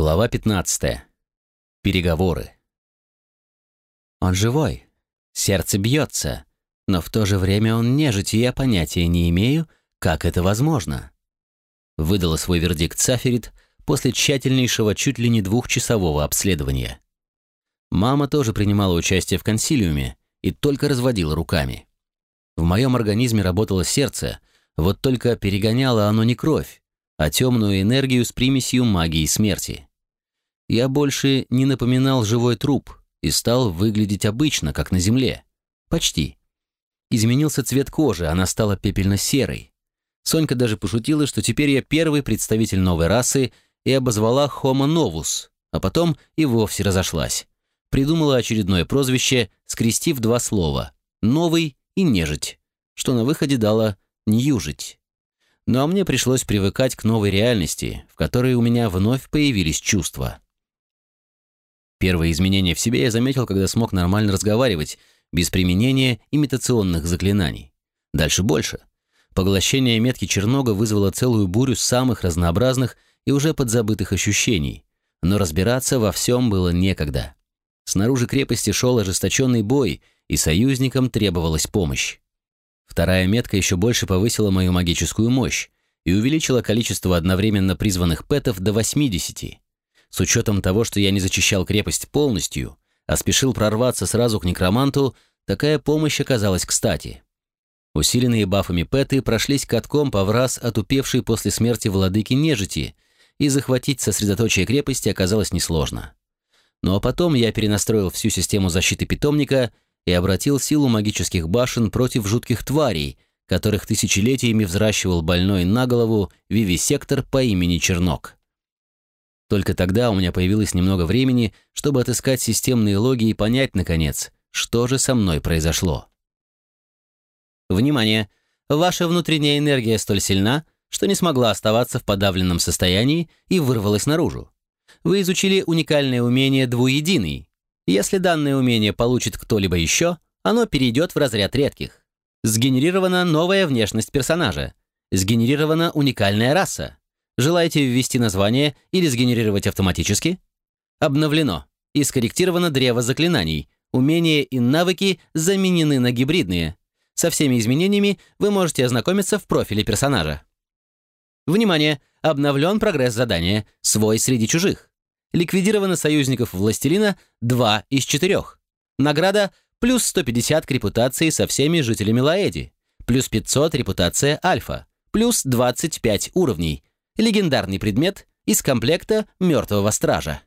Глава 15. Переговоры. Он живой. Сердце бьется. Но в то же время он нежить, и я понятия не имею, как это возможно. Выдала свой вердикт Саферит после тщательнейшего чуть ли не двухчасового обследования. Мама тоже принимала участие в консилиуме и только разводила руками. В моем организме работало сердце, вот только перегоняло оно не кровь, а темную энергию с примесью магии смерти. Я больше не напоминал живой труп и стал выглядеть обычно, как на земле. Почти. Изменился цвет кожи, она стала пепельно-серой. Сонька даже пошутила, что теперь я первый представитель новой расы и обозвала Homo novus, а потом и вовсе разошлась. Придумала очередное прозвище, скрестив два слова «новый» и «нежить», что на выходе дала «ньюжить». Ну а мне пришлось привыкать к новой реальности, в которой у меня вновь появились чувства. Первые изменения в себе я заметил, когда смог нормально разговаривать, без применения имитационных заклинаний. Дальше больше. Поглощение метки Чернога вызвало целую бурю самых разнообразных и уже подзабытых ощущений, но разбираться во всем было некогда. Снаружи крепости шел ожесточенный бой, и союзникам требовалась помощь. Вторая метка еще больше повысила мою магическую мощь и увеличила количество одновременно призванных пэтов до 80. С учетом того, что я не зачищал крепость полностью, а спешил прорваться сразу к некроманту, такая помощь оказалась кстати. Усиленные бафами пэты прошлись катком по враз отупевшей после смерти владыки нежити, и захватить сосредоточие крепости оказалось несложно. Ну а потом я перенастроил всю систему защиты питомника — и обратил силу магических башен против жутких тварей, которых тысячелетиями взращивал больной на голову вивисектор по имени Чернок. Только тогда у меня появилось немного времени, чтобы отыскать системные логи и понять, наконец, что же со мной произошло. Внимание! Ваша внутренняя энергия столь сильна, что не смогла оставаться в подавленном состоянии и вырвалась наружу. Вы изучили уникальное умение «Двуединый», если данное умение получит кто-либо еще, оно перейдет в разряд редких. Сгенерирована новая внешность персонажа. Сгенерирована уникальная раса. Желаете ввести название или сгенерировать автоматически? Обновлено и скорректировано древо заклинаний. Умения и навыки заменены на гибридные. Со всеми изменениями вы можете ознакомиться в профиле персонажа. Внимание! Обновлен прогресс задания «Свой среди чужих». Ликвидировано союзников Властелина 2 из 4. Награда плюс 150 к репутации со всеми жителями Лаэди, плюс 500 репутация Альфа, плюс 25 уровней. Легендарный предмет из комплекта Мертвого Стража.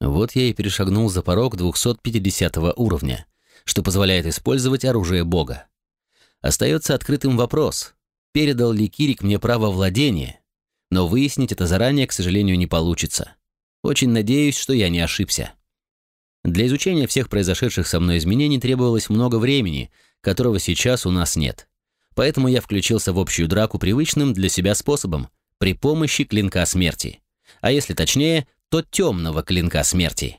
Вот я и перешагнул за порог 250 уровня, что позволяет использовать оружие Бога. Остается открытым вопрос, передал ли Кирик мне право владения, но выяснить это заранее, к сожалению, не получится. Очень надеюсь, что я не ошибся. Для изучения всех произошедших со мной изменений требовалось много времени, которого сейчас у нас нет. Поэтому я включился в общую драку привычным для себя способом, при помощи клинка смерти. А если точнее, то темного клинка смерти.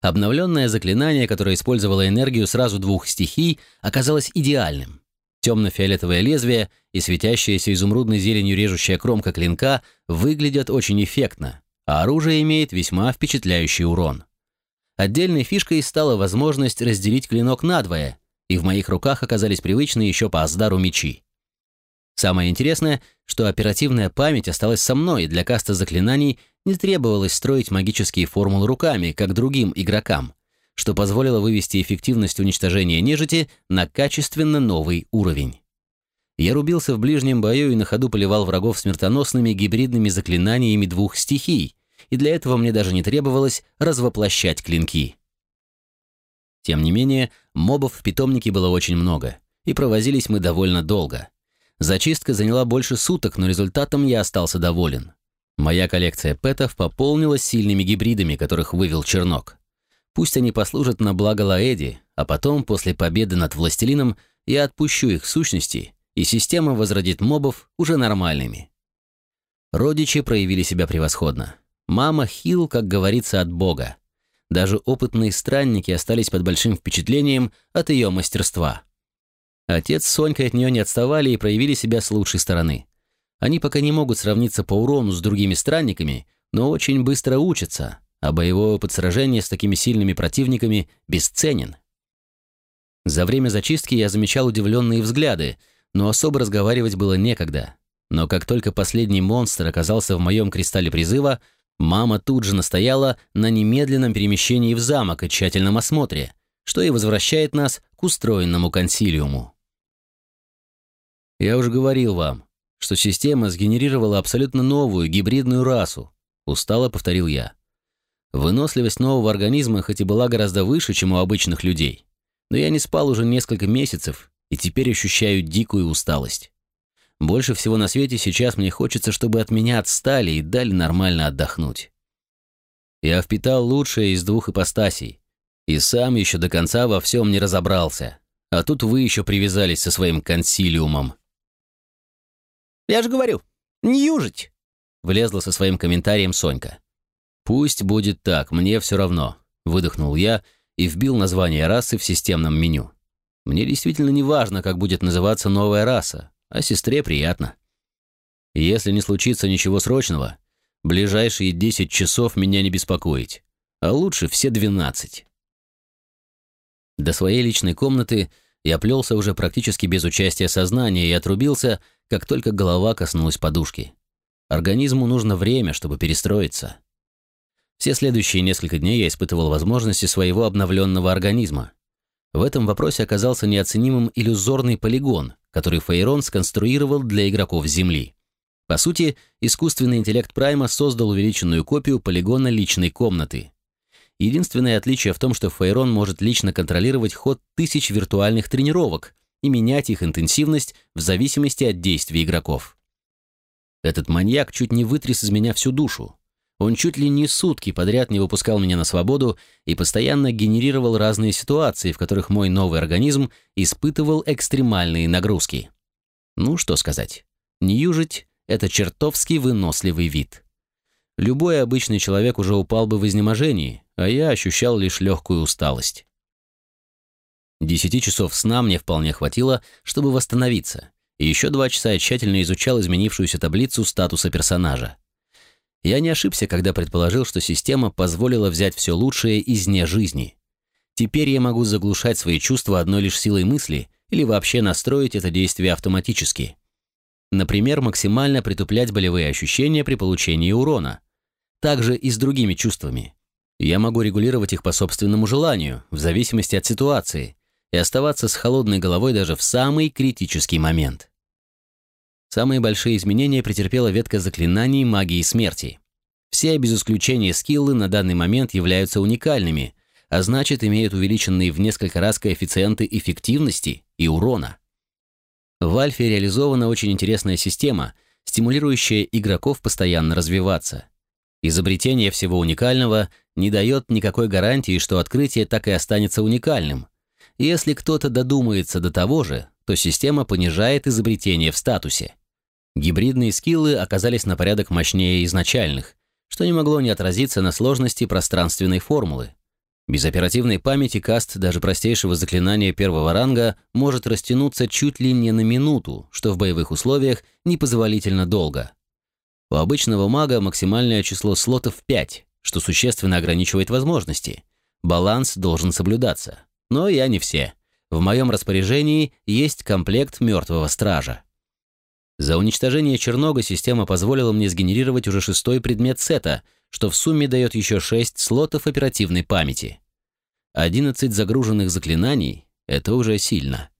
Обновленное заклинание, которое использовало энергию сразу двух стихий, оказалось идеальным. Темно-фиолетовое лезвие и светящаяся изумрудной зеленью режущая кромка клинка выглядят очень эффектно, а оружие имеет весьма впечатляющий урон. Отдельной фишкой стала возможность разделить клинок надвое, и в моих руках оказались привычные еще по Аздару мечи. Самое интересное, что оперативная память осталась со мной, и для каста заклинаний не требовалось строить магические формулы руками, как другим игрокам — что позволило вывести эффективность уничтожения нежити на качественно новый уровень. Я рубился в ближнем бою и на ходу поливал врагов смертоносными гибридными заклинаниями двух стихий, и для этого мне даже не требовалось развоплощать клинки. Тем не менее, мобов в питомнике было очень много, и провозились мы довольно долго. Зачистка заняла больше суток, но результатом я остался доволен. Моя коллекция пэтов пополнилась сильными гибридами, которых вывел Чернок. Пусть они послужат на благо Лаэди, а потом, после победы над Властелином, я отпущу их сущности, и система возродит мобов уже нормальными. Родичи проявили себя превосходно. Мама хил, как говорится, от Бога. Даже опытные странники остались под большим впечатлением от ее мастерства. Отец с Сонькой от нее не отставали и проявили себя с лучшей стороны. Они пока не могут сравниться по урону с другими странниками, но очень быстро учатся, а боевой опыт сражения с такими сильными противниками бесценен. За время зачистки я замечал удивленные взгляды, но особо разговаривать было некогда. Но как только последний монстр оказался в моем кристалле призыва, мама тут же настояла на немедленном перемещении в замок и тщательном осмотре, что и возвращает нас к устроенному консилиуму. Я уже говорил вам, что система сгенерировала абсолютно новую гибридную расу, устало повторил я. Выносливость нового организма хоть и была гораздо выше, чем у обычных людей, но я не спал уже несколько месяцев и теперь ощущаю дикую усталость. Больше всего на свете сейчас мне хочется, чтобы от меня отстали и дали нормально отдохнуть. Я впитал лучшее из двух ипостасей, и сам еще до конца во всем не разобрался, а тут вы еще привязались со своим консилиумом. «Я же говорю, не южить!» влезла со своим комментарием Сонька. «Пусть будет так, мне все равно», — выдохнул я и вбил название расы в системном меню. Мне действительно не важно, как будет называться новая раса, а сестре приятно. Если не случится ничего срочного, ближайшие 10 часов меня не беспокоить, а лучше все 12. До своей личной комнаты я плелся уже практически без участия сознания и отрубился, как только голова коснулась подушки. Организму нужно время, чтобы перестроиться. Все следующие несколько дней я испытывал возможности своего обновленного организма. В этом вопросе оказался неоценимым иллюзорный полигон, который Фейрон сконструировал для игроков Земли. По сути, искусственный интеллект Прайма создал увеличенную копию полигона личной комнаты. Единственное отличие в том, что Фейрон может лично контролировать ход тысяч виртуальных тренировок и менять их интенсивность в зависимости от действий игроков. Этот маньяк чуть не вытряс из меня всю душу. Он чуть ли не сутки подряд не выпускал меня на свободу и постоянно генерировал разные ситуации, в которых мой новый организм испытывал экстремальные нагрузки. Ну, что сказать. Ньюжить — это чертовски выносливый вид. Любой обычный человек уже упал бы в изнеможении, а я ощущал лишь легкую усталость. Десяти часов сна мне вполне хватило, чтобы восстановиться, и еще два часа я тщательно изучал изменившуюся таблицу статуса персонажа. Я не ошибся, когда предположил, что система позволила взять все лучшее из дня жизни. Теперь я могу заглушать свои чувства одной лишь силой мысли или вообще настроить это действие автоматически. Например, максимально притуплять болевые ощущения при получении урона. Также и с другими чувствами. Я могу регулировать их по собственному желанию, в зависимости от ситуации, и оставаться с холодной головой даже в самый критический момент. Самые большие изменения претерпела ветка заклинаний магии смерти. Все, без исключения скиллы, на данный момент являются уникальными, а значит, имеют увеличенные в несколько раз коэффициенты эффективности и урона. В Альфе реализована очень интересная система, стимулирующая игроков постоянно развиваться. Изобретение всего уникального не дает никакой гарантии, что открытие так и останется уникальным, если кто-то додумается до того же, то система понижает изобретение в статусе. Гибридные скиллы оказались на порядок мощнее изначальных, что не могло не отразиться на сложности пространственной формулы. Без оперативной памяти каст даже простейшего заклинания первого ранга может растянуться чуть ли не на минуту, что в боевых условиях непозволительно долго. У обычного мага максимальное число слотов 5, что существенно ограничивает возможности. Баланс должен соблюдаться. Но я не все. В моем распоряжении есть комплект мертвого стража. За уничтожение Чернога система позволила мне сгенерировать уже шестой предмет сета, что в сумме дает еще шесть слотов оперативной памяти. Одиннадцать загруженных заклинаний — это уже сильно.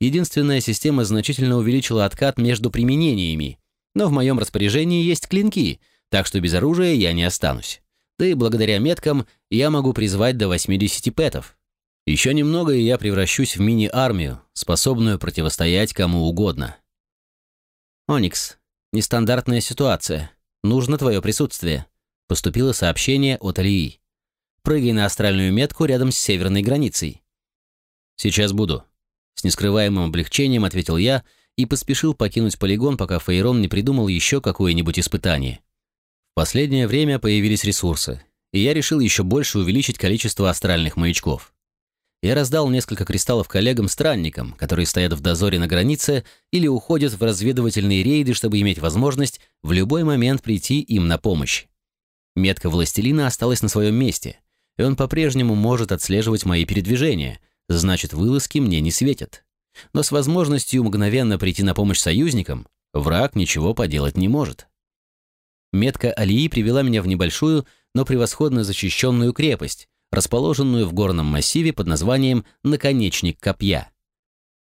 Единственная система значительно увеличила откат между применениями, но в моем распоряжении есть клинки, так что без оружия я не останусь. Да и благодаря меткам я могу призвать до 80 пэтов. Еще немного, и я превращусь в мини-армию, способную противостоять кому угодно. «Оникс, нестандартная ситуация. Нужно твое присутствие», — поступило сообщение от Алии. «Прыгай на астральную метку рядом с северной границей». «Сейчас буду», — с нескрываемым облегчением ответил я и поспешил покинуть полигон, пока Фейрон не придумал еще какое-нибудь испытание. В последнее время появились ресурсы, и я решил еще больше увеличить количество астральных маячков. Я раздал несколько кристаллов коллегам-странникам, которые стоят в дозоре на границе или уходят в разведывательные рейды, чтобы иметь возможность в любой момент прийти им на помощь. Метка властелина осталась на своем месте, и он по-прежнему может отслеживать мои передвижения, значит, вылазки мне не светят. Но с возможностью мгновенно прийти на помощь союзникам враг ничего поделать не может. Метка Алии привела меня в небольшую, но превосходно защищенную крепость, расположенную в горном массиве под названием «Наконечник копья».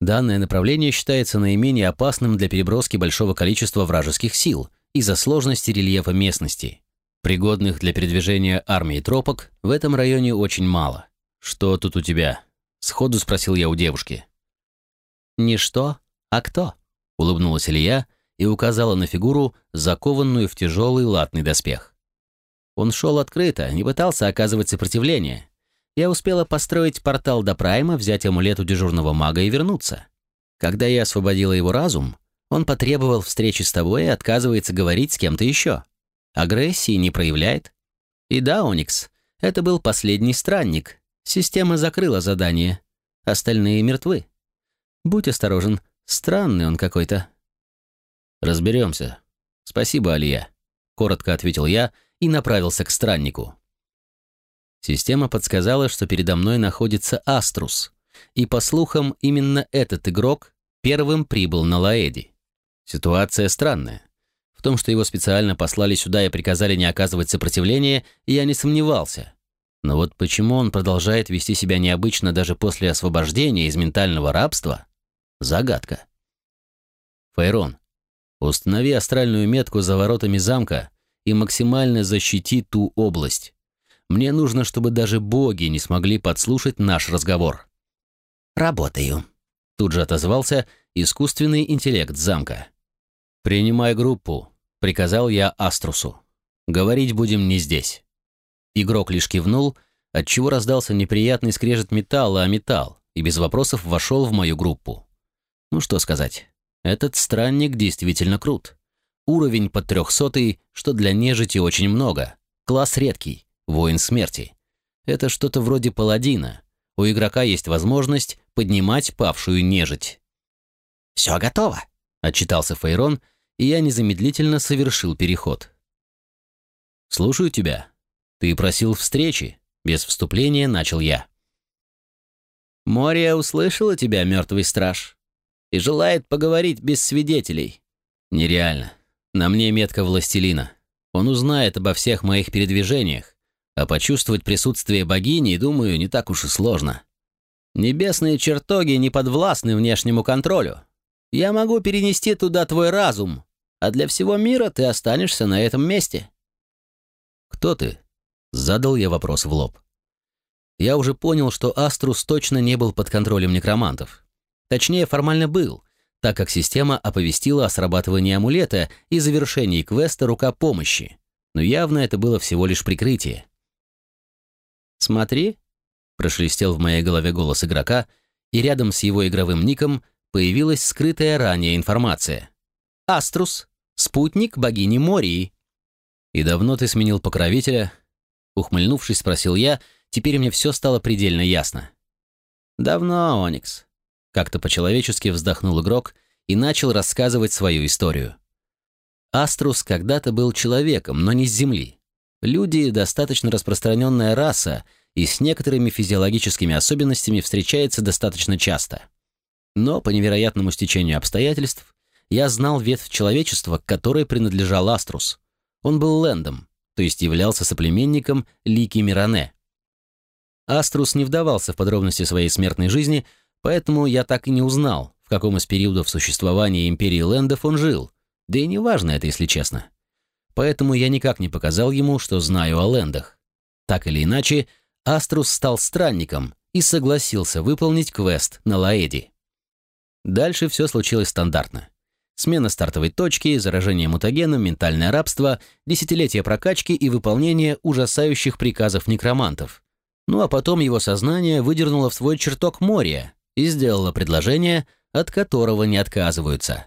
Данное направление считается наименее опасным для переброски большого количества вражеских сил из-за сложности рельефа местности. Пригодных для передвижения армии тропок в этом районе очень мало. «Что тут у тебя?» — сходу спросил я у девушки. «Не что, а кто?» — улыбнулась Илья и указала на фигуру, закованную в тяжелый латный доспех. Он шел открыто, не пытался оказывать сопротивление. Я успела построить портал до Прайма, взять амулет у дежурного мага и вернуться. Когда я освободила его разум, он потребовал встречи с тобой и отказывается говорить с кем-то еще. Агрессии не проявляет. И да, Оникс, это был последний странник. Система закрыла задание. Остальные мертвы. Будь осторожен, странный он какой-то. Разберемся. Спасибо, Алия. Коротко ответил я и направился к страннику. Система подсказала, что передо мной находится Аструс, и, по слухам, именно этот игрок первым прибыл на Лаэди. Ситуация странная. В том, что его специально послали сюда и приказали не оказывать сопротивления, я не сомневался. Но вот почему он продолжает вести себя необычно даже после освобождения из ментального рабства — загадка. Фейрон, установи астральную метку за воротами замка и максимально защити ту область. Мне нужно, чтобы даже боги не смогли подслушать наш разговор. «Работаю», — тут же отозвался искусственный интеллект замка. «Принимай группу», — приказал я Аструсу. «Говорить будем не здесь». Игрок лишь кивнул, отчего раздался неприятный скрежет металла о металл и без вопросов вошел в мою группу. Ну что сказать, этот странник действительно крут. Уровень под трехсотый, что для нежити очень много. Класс редкий, воин смерти. Это что-то вроде паладина. У игрока есть возможность поднимать павшую нежить. «Все готово», — отчитался Фейрон, и я незамедлительно совершил переход. «Слушаю тебя. Ты просил встречи?» Без вступления начал я. «Мория услышала тебя, мертвый страж, и желает поговорить без свидетелей». «Нереально. На мне метка властелина. Он узнает обо всех моих передвижениях, а почувствовать присутствие богини, думаю, не так уж и сложно. Небесные чертоги не подвластны внешнему контролю. Я могу перенести туда твой разум, а для всего мира ты останешься на этом месте. Кто ты? Задал я вопрос в лоб. Я уже понял, что Аструс точно не был под контролем некромантов. Точнее, формально был, так как система оповестила о срабатывании амулета и завершении квеста «Рука помощи». Но явно это было всего лишь прикрытие. «Смотри», — прошелестел в моей голове голос игрока, и рядом с его игровым ником появилась скрытая ранее информация. «Аструс, спутник богини Мории». «И давно ты сменил покровителя?» Ухмыльнувшись, спросил я, теперь мне все стало предельно ясно. «Давно, Оникс. Как-то по-человечески вздохнул игрок и начал рассказывать свою историю. Аструс когда-то был человеком, но не с Земли. Люди — достаточно распространенная раса, и с некоторыми физиологическими особенностями встречается достаточно часто. Но по невероятному стечению обстоятельств я знал ветвь человечества, которой принадлежал Аструс. Он был лендом, то есть являлся соплеменником Лики Миране. Аструс не вдавался в подробности своей смертной жизни, Поэтому я так и не узнал, в каком из периодов существования империи Лэндов он жил, да и не важно это, если честно. Поэтому я никак не показал ему, что знаю о Лэндах. Так или иначе, Аструс стал странником и согласился выполнить квест на Лаэди. Дальше все случилось стандартно. Смена стартовой точки, заражение мутагеном, ментальное рабство, десятилетия прокачки и выполнение ужасающих приказов некромантов. Ну а потом его сознание выдернуло в свой чертог моря, и сделала предложение, от которого не отказываются.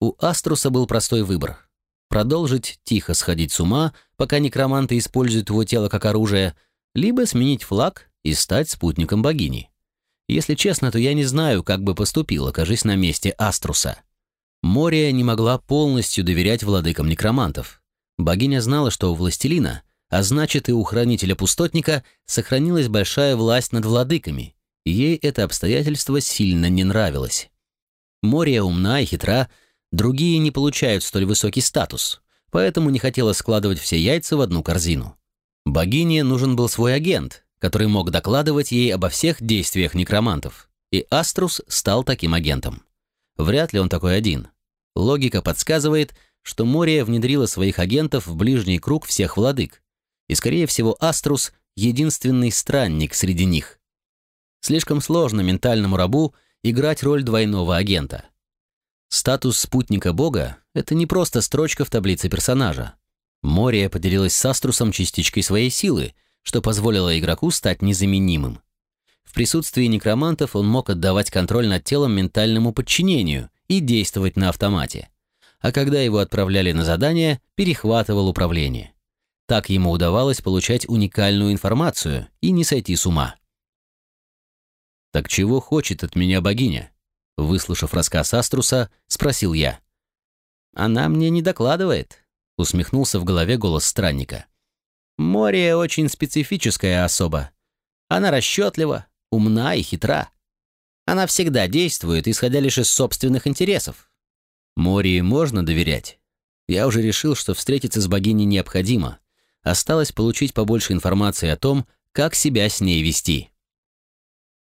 У Аструса был простой выбор. Продолжить тихо сходить с ума, пока некроманты используют его тело как оружие, либо сменить флаг и стать спутником богини. Если честно, то я не знаю, как бы поступил, окажись на месте Аструса. Мория не могла полностью доверять владыкам некромантов. Богиня знала, что у властелина, а значит и у хранителя-пустотника, сохранилась большая власть над владыками, ей это обстоятельство сильно не нравилось. Мория умна и хитра, другие не получают столь высокий статус, поэтому не хотела складывать все яйца в одну корзину. Богине нужен был свой агент, который мог докладывать ей обо всех действиях некромантов, и Аструс стал таким агентом. Вряд ли он такой один. Логика подсказывает, что Мория внедрила своих агентов в ближний круг всех владык, и, скорее всего, Аструс — единственный странник среди них. Слишком сложно ментальному рабу играть роль двойного агента. Статус спутника бога — это не просто строчка в таблице персонажа. Мория поделилась с Аструсом частичкой своей силы, что позволило игроку стать незаменимым. В присутствии некромантов он мог отдавать контроль над телом ментальному подчинению и действовать на автомате. А когда его отправляли на задание, перехватывал управление. Так ему удавалось получать уникальную информацию и не сойти с ума. «Так чего хочет от меня богиня?» Выслушав рассказ Аструса, спросил я. «Она мне не докладывает», — усмехнулся в голове голос странника. «Море очень специфическая особа. Она расчетлива, умна и хитра. Она всегда действует, исходя лишь из собственных интересов. Мории можно доверять. Я уже решил, что встретиться с богиней необходимо. Осталось получить побольше информации о том, как себя с ней вести.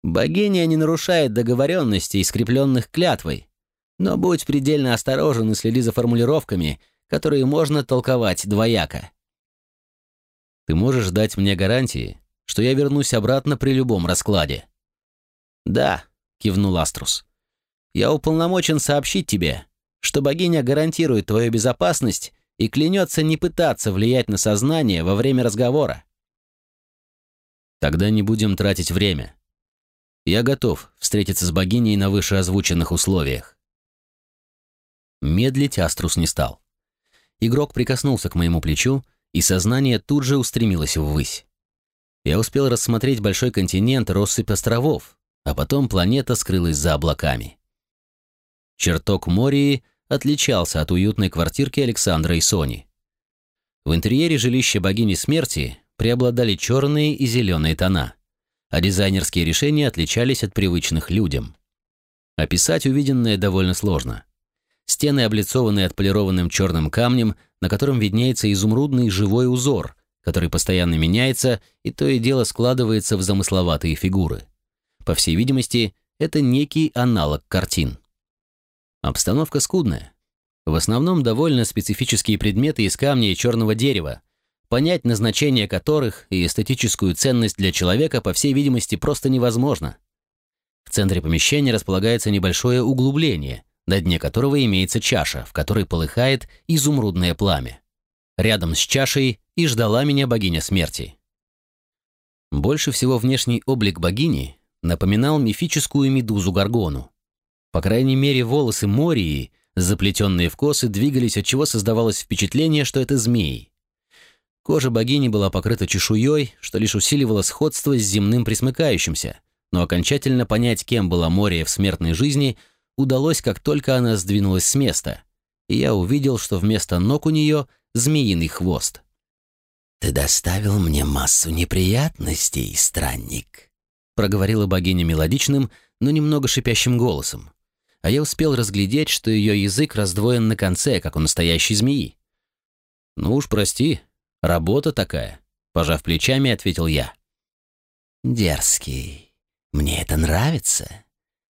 Богиня не нарушает договоренностей, скрепленных клятвой. Но будь предельно осторожен и следи за формулировками, которые можно толковать двояко. Ты можешь дать мне гарантии, что я вернусь обратно при любом раскладе? Да, кивнул Аструс. Я уполномочен сообщить тебе, что богиня гарантирует твою безопасность и клянется не пытаться влиять на сознание во время разговора. Тогда не будем тратить время. Я готов встретиться с богиней на вышеозвученных условиях. Медлить Аструс не стал. Игрок прикоснулся к моему плечу, и сознание тут же устремилось ввысь. Я успел рассмотреть большой континент, россыпь островов, а потом планета скрылась за облаками. Чертог Мории отличался от уютной квартирки Александра и Сони. В интерьере жилища богини смерти преобладали черные и зеленые тона а дизайнерские решения отличались от привычных людям. Описать увиденное довольно сложно. Стены облицованы отполированным черным камнем, на котором виднеется изумрудный живой узор, который постоянно меняется и то и дело складывается в замысловатые фигуры. По всей видимости, это некий аналог картин. Обстановка скудная. В основном довольно специфические предметы из камня и черного дерева, понять назначение которых и эстетическую ценность для человека, по всей видимости, просто невозможно. В центре помещения располагается небольшое углубление, на дне которого имеется чаша, в которой полыхает изумрудное пламя. Рядом с чашей и ждала меня богиня смерти. Больше всего внешний облик богини напоминал мифическую медузу Гаргону. По крайней мере, волосы Мории, заплетенные в косы, двигались, отчего создавалось впечатление, что это змеи. Кожа богини была покрыта чешуей, что лишь усиливало сходство с земным присмыкающимся, но окончательно понять, кем была Мория в смертной жизни, удалось, как только она сдвинулась с места, и я увидел, что вместо ног у нее змеиный хвост. «Ты доставил мне массу неприятностей, странник», проговорила богиня мелодичным, но немного шипящим голосом. А я успел разглядеть, что ее язык раздвоен на конце, как у настоящей змеи. «Ну уж прости», Работа такая, пожав плечами, ответил я. Дерзкий. Мне это нравится.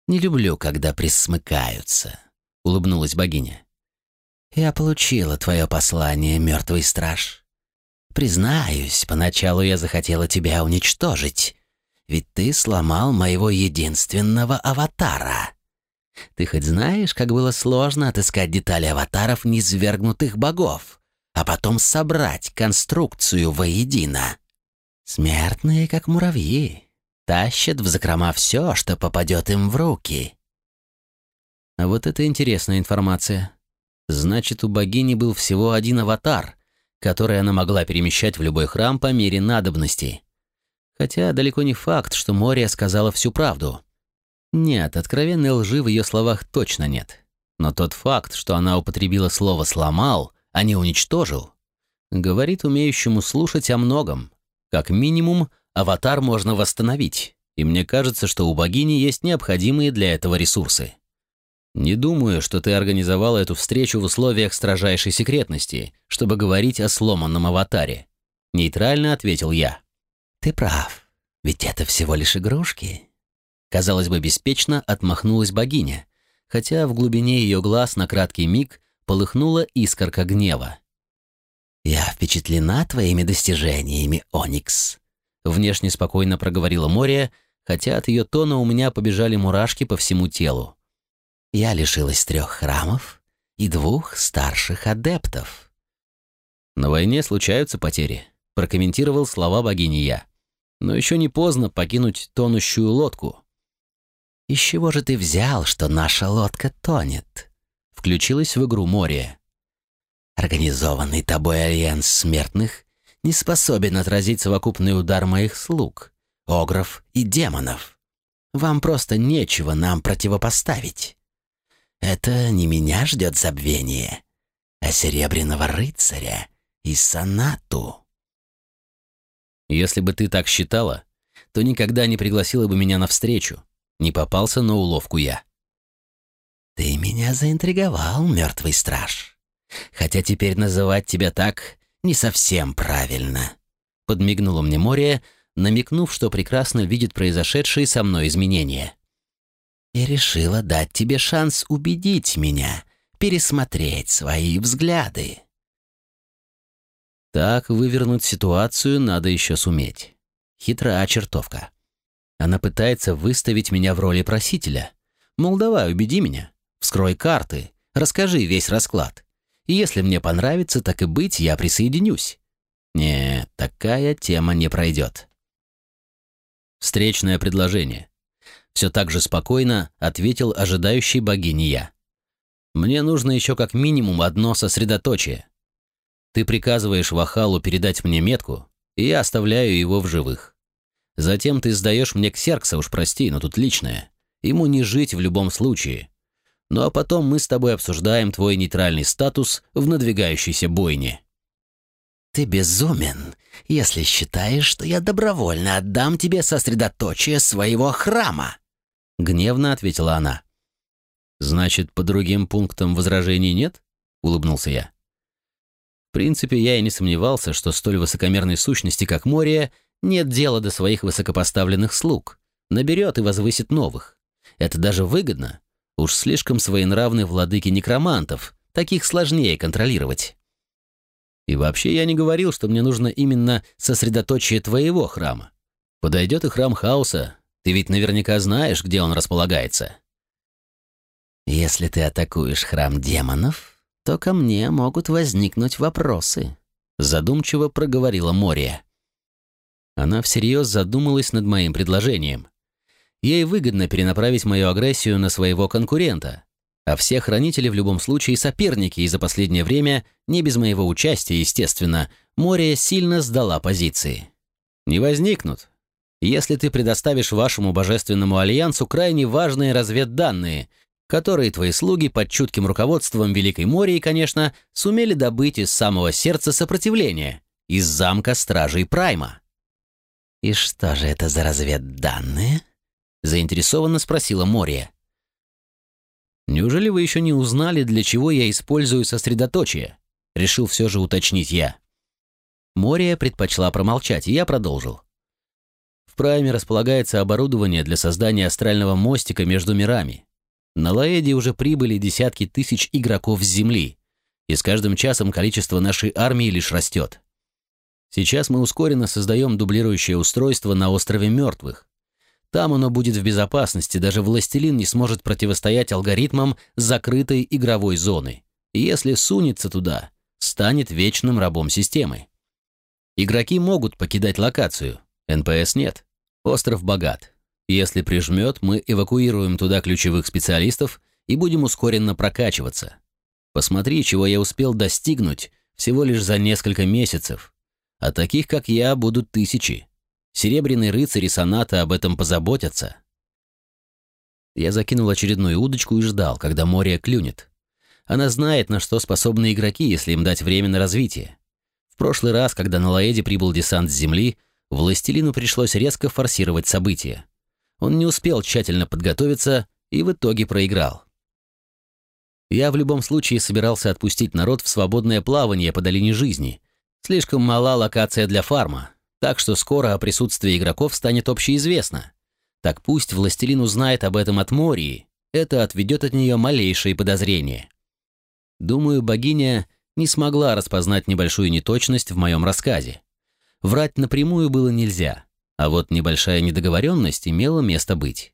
Не люблю, когда присмыкаются, улыбнулась богиня. Я получила твое послание, мертвый страж. Признаюсь, поначалу я захотела тебя уничтожить, ведь ты сломал моего единственного аватара. Ты хоть знаешь, как было сложно отыскать детали аватаров низвергнутых богов? А потом собрать конструкцию воедино. Смертные, как муравьи, тащат в закрома все, что попадет им в руки. А вот это интересная информация. Значит, у богини был всего один аватар, который она могла перемещать в любой храм по мере надобности. Хотя далеко не факт, что Мория сказала всю правду. Нет, откровенной лжи в ее словах точно нет. Но тот факт, что она употребила слово «сломал», а не «уничтожил», говорит умеющему слушать о многом. Как минимум, аватар можно восстановить, и мне кажется, что у богини есть необходимые для этого ресурсы. Не думаю, что ты организовала эту встречу в условиях строжайшей секретности, чтобы говорить о сломанном аватаре. Нейтрально ответил я. Ты прав, ведь это всего лишь игрушки. Казалось бы, беспечно отмахнулась богиня, хотя в глубине ее глаз на краткий миг полыхнула искорка гнева. «Я впечатлена твоими достижениями, Оникс», — внешне спокойно проговорила Мория, хотя от ее тона у меня побежали мурашки по всему телу. «Я лишилась трех храмов и двух старших адептов». «На войне случаются потери», — прокомментировал слова богини я. «Но еще не поздно покинуть тонущую лодку». «Из чего же ты взял, что наша лодка тонет?» Включилась в игру Мория. Организованный тобой альянс смертных не способен отразить совокупный удар моих слуг, огров и демонов. Вам просто нечего нам противопоставить. Это не меня ждет забвение, а Серебряного рыцаря и Сонату. Если бы ты так считала, то никогда не пригласила бы меня на встречу. Не попался на уловку я. Ты меня заинтриговал, мертвый страж. Хотя теперь называть тебя так не совсем правильно. Подмигнула мне море, намекнув, что прекрасно видит произошедшие со мной изменения. И решила дать тебе шанс убедить меня, пересмотреть свои взгляды. Так вывернуть ситуацию надо еще суметь. Хитрая чертовка. Она пытается выставить меня в роли просителя. Мол, давай, убеди меня. Вскрой карты, расскажи весь расклад. И если мне понравится, так и быть, я присоединюсь. Не, такая тема не пройдет. Встречное предложение. Все так же спокойно ответил ожидающий богини я. Мне нужно еще как минимум одно сосредоточие. Ты приказываешь Вахалу передать мне метку, и я оставляю его в живых. Затем ты сдаешь мне Ксеркса, уж прости, но тут личное. Ему не жить в любом случае. Ну а потом мы с тобой обсуждаем твой нейтральный статус в надвигающейся бойне. Ты безумен, если считаешь, что я добровольно отдам тебе сосредоточие своего храма, гневно ответила она. Значит, по другим пунктам возражений нет? улыбнулся я. В принципе, я и не сомневался, что столь высокомерной сущности, как Мория, нет дела до своих высокопоставленных слуг. Наберет и возвысит новых. Это даже выгодно, Уж слишком своенравны владыки некромантов, таких сложнее контролировать. И вообще я не говорил, что мне нужно именно сосредоточие твоего храма. Подойдет и храм хаоса, ты ведь наверняка знаешь, где он располагается. Если ты атакуешь храм демонов, то ко мне могут возникнуть вопросы, задумчиво проговорила Мория. Она всерьез задумалась над моим предложением. Ей выгодно перенаправить мою агрессию на своего конкурента. А все хранители в любом случае соперники, и за последнее время, не без моего участия, естественно, море сильно сдала позиции. Не возникнут. Если ты предоставишь вашему божественному альянсу крайне важные разведданные, которые твои слуги под чутким руководством Великой Мории, конечно, сумели добыть из самого сердца сопротивления, из замка Стражей Прайма. «И что же это за разведданные?» Заинтересованно спросила Мория. Неужели вы еще не узнали, для чего я использую сосредоточие? Решил все же уточнить я. Мория предпочла промолчать, и я продолжил. В Прайме располагается оборудование для создания астрального мостика между мирами. На Лаэде уже прибыли десятки тысяч игроков с Земли, и с каждым часом количество нашей армии лишь растет. Сейчас мы ускоренно создаем дублирующее устройство на острове мертвых, там оно будет в безопасности, даже властелин не сможет противостоять алгоритмам закрытой игровой зоны. Если сунется туда, станет вечным рабом системы. Игроки могут покидать локацию, НПС нет. Остров богат. Если прижмет, мы эвакуируем туда ключевых специалистов и будем ускоренно прокачиваться. Посмотри, чего я успел достигнуть всего лишь за несколько месяцев. А таких, как я, будут тысячи. Серебряный рыцарь и соната об этом позаботятся. Я закинул очередную удочку и ждал, когда море клюнет. Она знает, на что способны игроки, если им дать время на развитие. В прошлый раз, когда на Лаэде прибыл десант с земли, властелину пришлось резко форсировать события. Он не успел тщательно подготовиться и в итоге проиграл. Я в любом случае собирался отпустить народ в свободное плавание по долине жизни. Слишком мала локация для фарма, так что скоро о присутствии игроков станет общеизвестно. Так пусть властелин узнает об этом от Мории, это отведет от нее малейшие подозрения. Думаю, богиня не смогла распознать небольшую неточность в моем рассказе. Врать напрямую было нельзя, а вот небольшая недоговоренность имела место быть.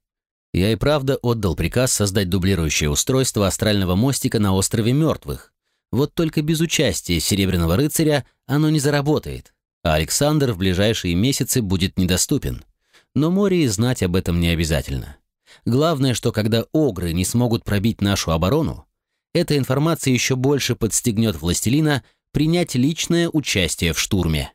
Я и правда отдал приказ создать дублирующее устройство астрального мостика на острове Мертвых. Вот только без участия Серебряного рыцаря оно не заработает, а Александр в ближайшие месяцы будет недоступен. Но Мории знать об этом не обязательно. Главное, что когда огры не смогут пробить нашу оборону, эта информация еще больше подстегнет властелина принять личное участие в штурме.